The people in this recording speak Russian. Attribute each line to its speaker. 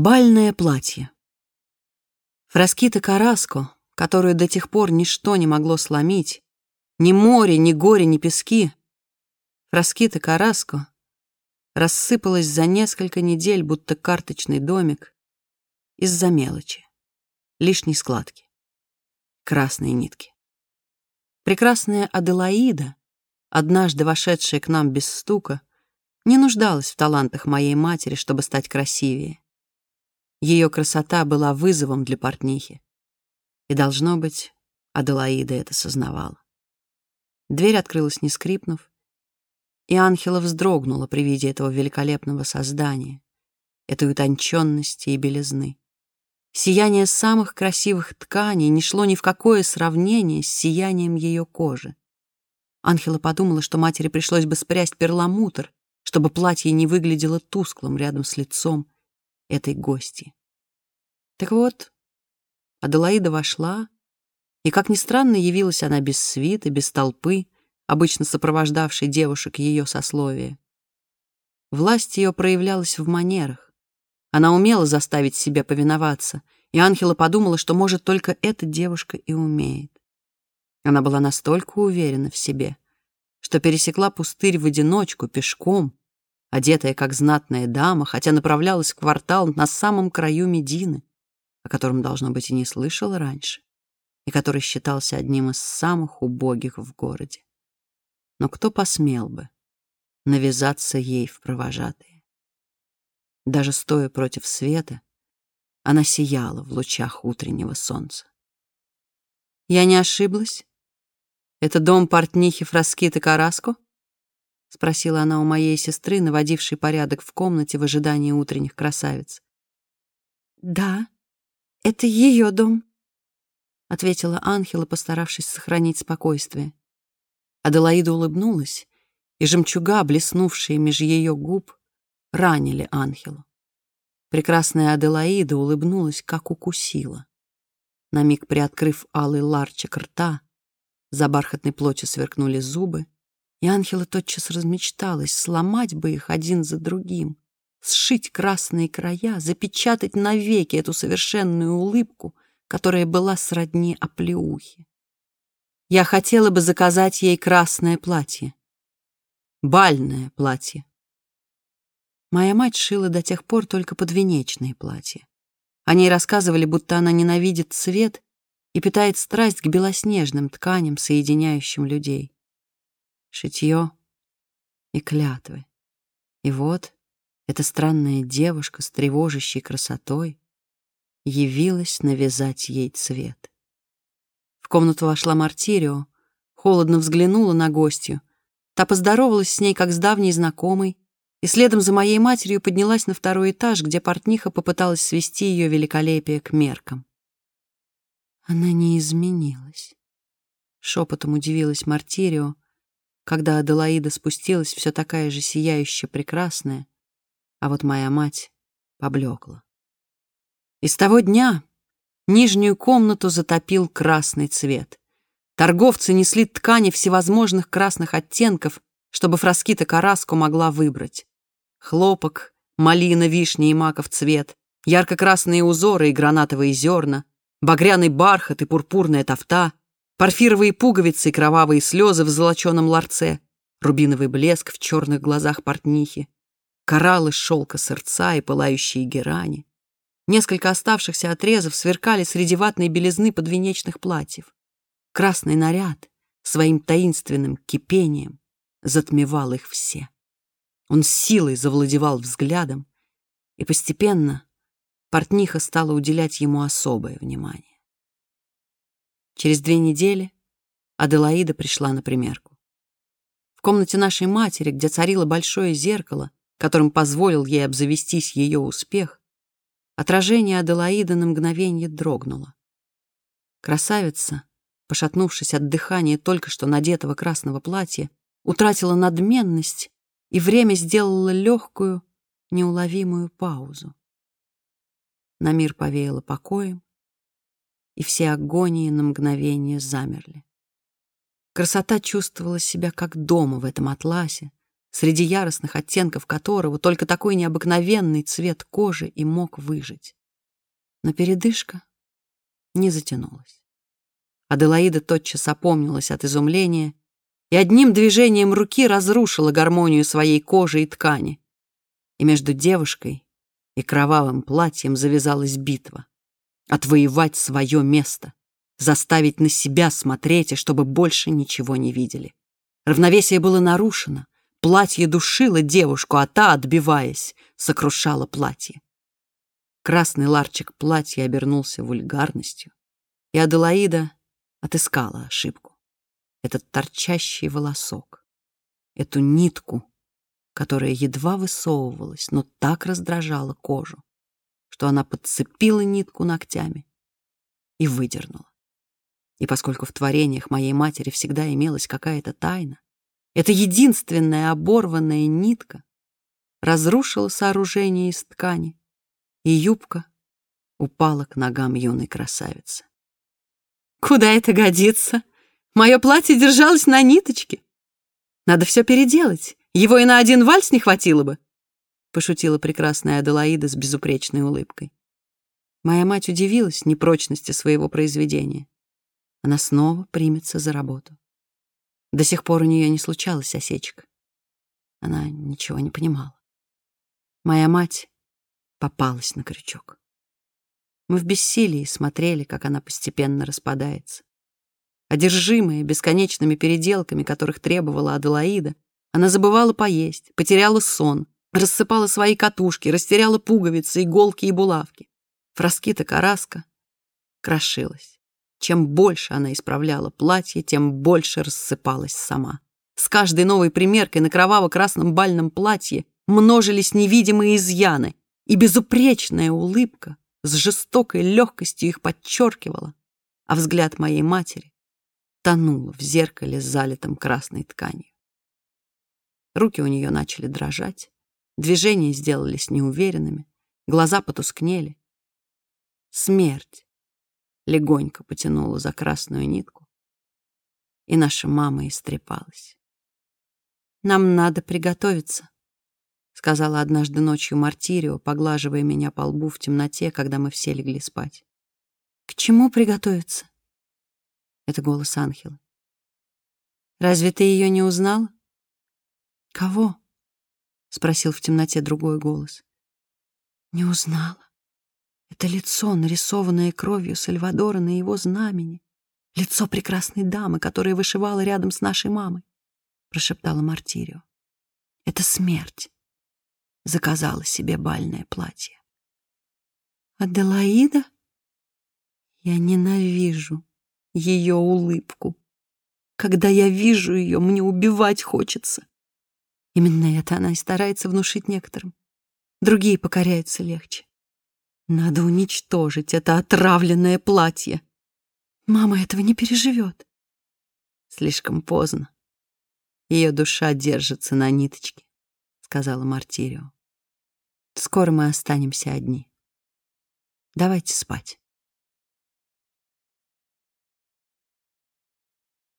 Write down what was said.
Speaker 1: Бальное платье. Фраскита Караско, которую до тех пор ничто не могло сломить, ни море, ни горе, ни пески, Фраскита Караско рассыпалась за несколько недель, будто карточный домик, из-за мелочи, лишней складки, красной нитки. Прекрасная Аделаида, однажды вошедшая к нам без стука, не нуждалась в талантах моей матери, чтобы стать красивее. Ее красота была вызовом для портнихи. И, должно быть, Аделаида это сознавала. Дверь открылась, не скрипнув, и Анхела вздрогнула при виде этого великолепного создания, этой утонченности и белизны. Сияние самых красивых тканей не шло ни в какое сравнение с сиянием ее кожи. Анхела подумала, что матери пришлось бы спрясть перламутр, чтобы платье не выглядело тусклым рядом с лицом этой гости. Так вот, Аделаида вошла, и, как ни странно, явилась она без свита, без толпы, обычно сопровождавшей девушек ее сословия. Власть ее проявлялась в манерах. Она умела заставить себя повиноваться, и Анхела подумала, что, может, только эта девушка и умеет. Она была настолько уверена в себе, что пересекла пустырь в одиночку, пешком, одетая как знатная дама, хотя направлялась в квартал на самом краю Медины, о котором, должно быть, и не слышала раньше, и который считался одним из самых убогих в городе. Но кто посмел бы навязаться ей в провожатые? Даже стоя против света, она сияла в лучах утреннего солнца. «Я не ошиблась? Это дом портнихи Фраскиты Караско?» — спросила она у моей сестры, наводившей порядок в комнате в ожидании утренних красавиц. «Да, это ее дом», — ответила Анхела, постаравшись сохранить спокойствие. Аделаида улыбнулась, и жемчуга, блеснувшие меж ее губ, ранили Анхелу. Прекрасная Аделаида улыбнулась, как укусила. На миг приоткрыв алый ларчик рта, за бархатной плотью сверкнули зубы, и Анхела тотчас размечталась сломать бы их один за другим, сшить красные края, запечатать навеки эту совершенную улыбку, которая была сродни оплеухе. Я хотела бы заказать ей красное платье. Бальное платье. Моя мать шила до тех пор только подвенечные платья. О ней рассказывали, будто она ненавидит цвет и питает страсть к белоснежным тканям, соединяющим людей шитье и клятвы. И вот эта странная девушка с тревожащей красотой явилась навязать ей цвет. В комнату вошла Мартирио, холодно взглянула на гостью. Та поздоровалась с ней, как с давней знакомой, и следом за моей матерью поднялась на второй этаж, где портниха попыталась свести ее великолепие к меркам. Она не изменилась. Шепотом удивилась Мартирио, когда Аделаида спустилась, все такая же сияющая прекрасная, а вот моя мать поблекла. И с того дня нижнюю комнату затопил красный цвет. Торговцы несли ткани всевозможных красных оттенков, чтобы Фраскита Караску могла выбрать. Хлопок, малина, вишня и маков цвет, ярко-красные узоры и гранатовые зерна, багряный бархат и пурпурная тофта, Порфировые пуговицы и кровавые слезы в золоченом ларце, рубиновый блеск в черных глазах портнихи, кораллы шелка сырца и пылающие герани. Несколько оставшихся отрезов сверкали среди ватной белизны подвенечных платьев. Красный наряд своим таинственным кипением затмевал их все. Он силой завладевал взглядом, и постепенно портниха стала уделять ему особое внимание. Через две недели Аделаида пришла на примерку. В комнате нашей матери, где царило большое зеркало, которым позволил ей обзавестись ее успех, отражение Аделаиды на мгновение дрогнуло. Красавица, пошатнувшись от дыхания только что надетого красного платья, утратила надменность, и время сделало легкую, неуловимую паузу. На мир повеяло покоем, и все агонии на мгновение замерли. Красота чувствовала себя как дома в этом атласе, среди яростных оттенков которого только такой необыкновенный цвет кожи и мог выжить. Но передышка не затянулась. Аделаида тотчас опомнилась от изумления и одним движением руки разрушила гармонию своей кожи и ткани. И между девушкой и кровавым платьем завязалась битва. Отвоевать свое место, заставить на себя смотреть, и чтобы больше ничего не видели. Равновесие было нарушено, платье душило девушку, а та, отбиваясь, сокрушала платье. Красный ларчик платья обернулся вульгарностью, и Аделаида отыскала ошибку. Этот торчащий волосок, эту нитку, которая едва высовывалась, но так раздражала кожу, что она подцепила нитку ногтями и выдернула. И поскольку в творениях моей матери всегда имелась какая-то тайна, эта единственная оборванная нитка разрушила сооружение из ткани, и юбка упала к ногам юной красавицы. «Куда это годится? Мое платье держалось на ниточке. Надо все переделать. Его и на один вальс не хватило бы», — пошутила прекрасная Аделаида с безупречной улыбкой. Моя мать удивилась непрочности своего произведения. Она снова примется за работу. До сих пор у нее не случалось осечек. Она ничего не понимала. Моя мать попалась на крючок. Мы в бессилии смотрели, как она постепенно распадается. Одержимая бесконечными переделками, которых требовала Аделаида, она забывала поесть, потеряла сон, рассыпала свои катушки, растеряла пуговицы, иголки и булавки. Фраскита Караска крошилась. Чем больше она исправляла платье, тем больше рассыпалась сама. С каждой новой примеркой на кроваво-красном бальном платье множились невидимые изъяны, и безупречная улыбка с жестокой легкостью их подчеркивала, а взгляд моей матери тонул в зеркале, залитом красной тканью. Руки у нее начали дрожать, движения сделались неуверенными, глаза потускнели. Смерть легонько потянула за красную нитку, и наша мама истрепалась. «Нам надо приготовиться», — сказала однажды ночью Мартирио, поглаживая меня по лбу в темноте, когда мы все легли спать. «К чему приготовиться?» Это голос Анхела. «Разве ты ее не узнала?» «Кого?» — спросил в темноте другой голос. «Не узнала. Это лицо, нарисованное кровью Сальвадора на его знамени. Лицо прекрасной дамы, которая вышивала рядом с нашей мамой, прошептала Мартирио. Это смерть. Заказала себе бальное платье. Аделаида? Я ненавижу ее улыбку. Когда я вижу ее, мне убивать хочется. Именно это она и старается внушить некоторым. Другие покоряются легче. Надо уничтожить это отравленное платье. Мама этого не переживет. Слишком поздно. Ее душа держится на ниточке, сказала Мартирио. Скоро мы останемся одни. Давайте спать.